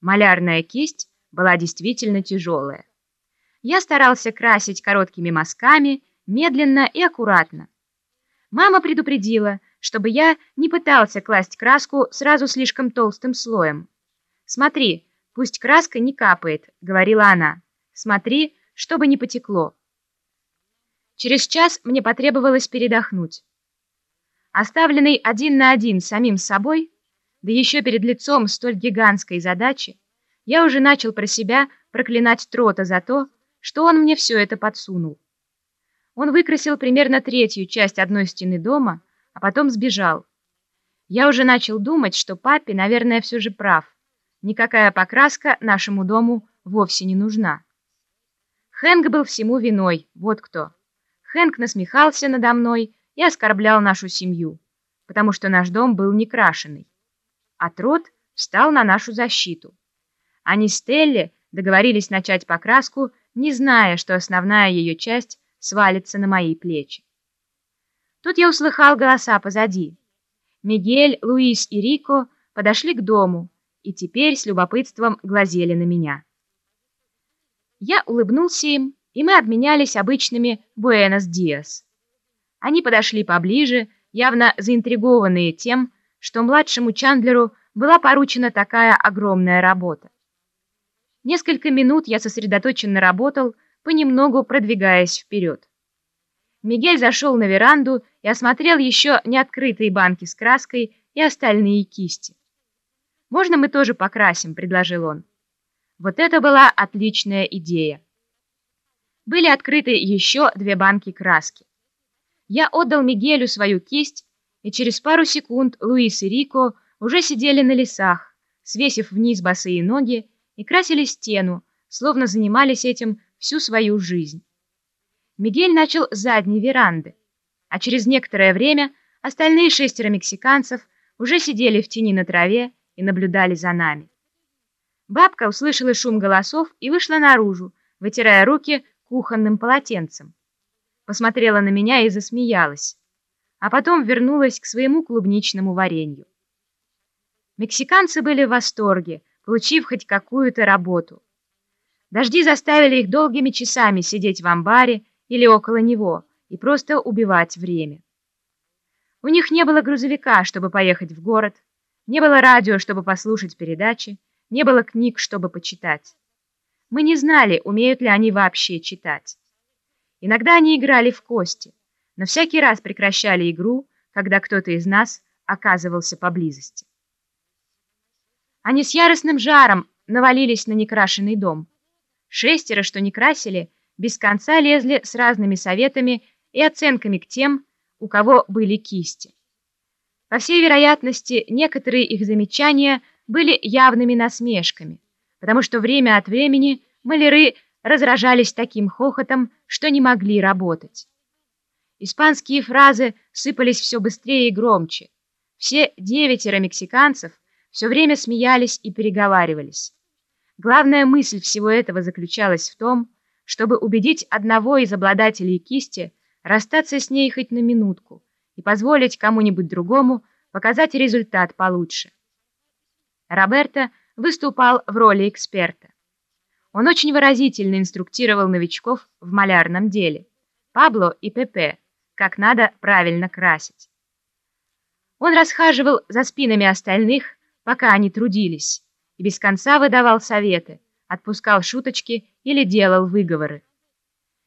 Малярная кисть была действительно тяжелая. Я старался красить короткими мазками, медленно и аккуратно. Мама предупредила, чтобы я не пытался класть краску сразу слишком толстым слоем. «Смотри, пусть краска не капает», — говорила она. «Смотри, чтобы не потекло». Через час мне потребовалось передохнуть. Оставленный один на один самим собой, да еще перед лицом столь гигантской задачи, я уже начал про себя проклинать Трота за то, что он мне все это подсунул. Он выкрасил примерно третью часть одной стены дома, а потом сбежал. Я уже начал думать, что папе, наверное, все же прав. Никакая покраска нашему дому вовсе не нужна. Хэнк был всему виной, вот кто. Хэнк насмехался надо мной и оскорблял нашу семью, потому что наш дом был некрашенный. А Трот встал на нашу защиту. Они с Телли договорились начать покраску, не зная, что основная ее часть свалится на мои плечи. Тут я услыхал голоса позади. Мигель, Луис и Рико подошли к дому и теперь с любопытством глазели на меня. Я улыбнулся им, и мы обменялись обычными «Буэнос-Диас». Они подошли поближе, явно заинтригованные тем, что младшему Чандлеру была поручена такая огромная работа. Несколько минут я сосредоточенно работал, понемногу продвигаясь вперед. Мигель зашел на веранду и осмотрел еще неоткрытые банки с краской и остальные кисти. «Можно мы тоже покрасим?» — предложил он. Вот это была отличная идея. Были открыты еще две банки краски. Я отдал Мигелю свою кисть, и через пару секунд Луис и Рико уже сидели на лесах, свесив вниз босые ноги и красили стену, словно занимались этим всю свою жизнь. Мигель начал с задней веранды, а через некоторое время остальные шестеро мексиканцев уже сидели в тени на траве и наблюдали за нами. Бабка услышала шум голосов и вышла наружу, вытирая руки кухонным полотенцем. Посмотрела на меня и засмеялась, а потом вернулась к своему клубничному варенью. Мексиканцы были в восторге, получив хоть какую-то работу. Дожди заставили их долгими часами сидеть в амбаре или около него и просто убивать время. У них не было грузовика, чтобы поехать в город, не было радио, чтобы послушать передачи, не было книг, чтобы почитать. Мы не знали, умеют ли они вообще читать. Иногда они играли в кости, но всякий раз прекращали игру, когда кто-то из нас оказывался поблизости. Они с яростным жаром навалились на некрашенный дом. Шестеро, что не красили, без конца лезли с разными советами и оценками к тем, у кого были кисти. По всей вероятности, некоторые их замечания были явными насмешками, потому что время от времени маляры разражались таким хохотом, что не могли работать. Испанские фразы сыпались все быстрее и громче. Все девятеро мексиканцев все время смеялись и переговаривались. Главная мысль всего этого заключалась в том, чтобы убедить одного из обладателей кисти расстаться с ней хоть на минутку и позволить кому-нибудь другому показать результат получше. Роберто выступал в роли эксперта. Он очень выразительно инструктировал новичков в малярном деле, Пабло и Пепе, как надо правильно красить. Он расхаживал за спинами остальных, пока они трудились, и без конца выдавал советы, отпускал шуточки или делал выговоры.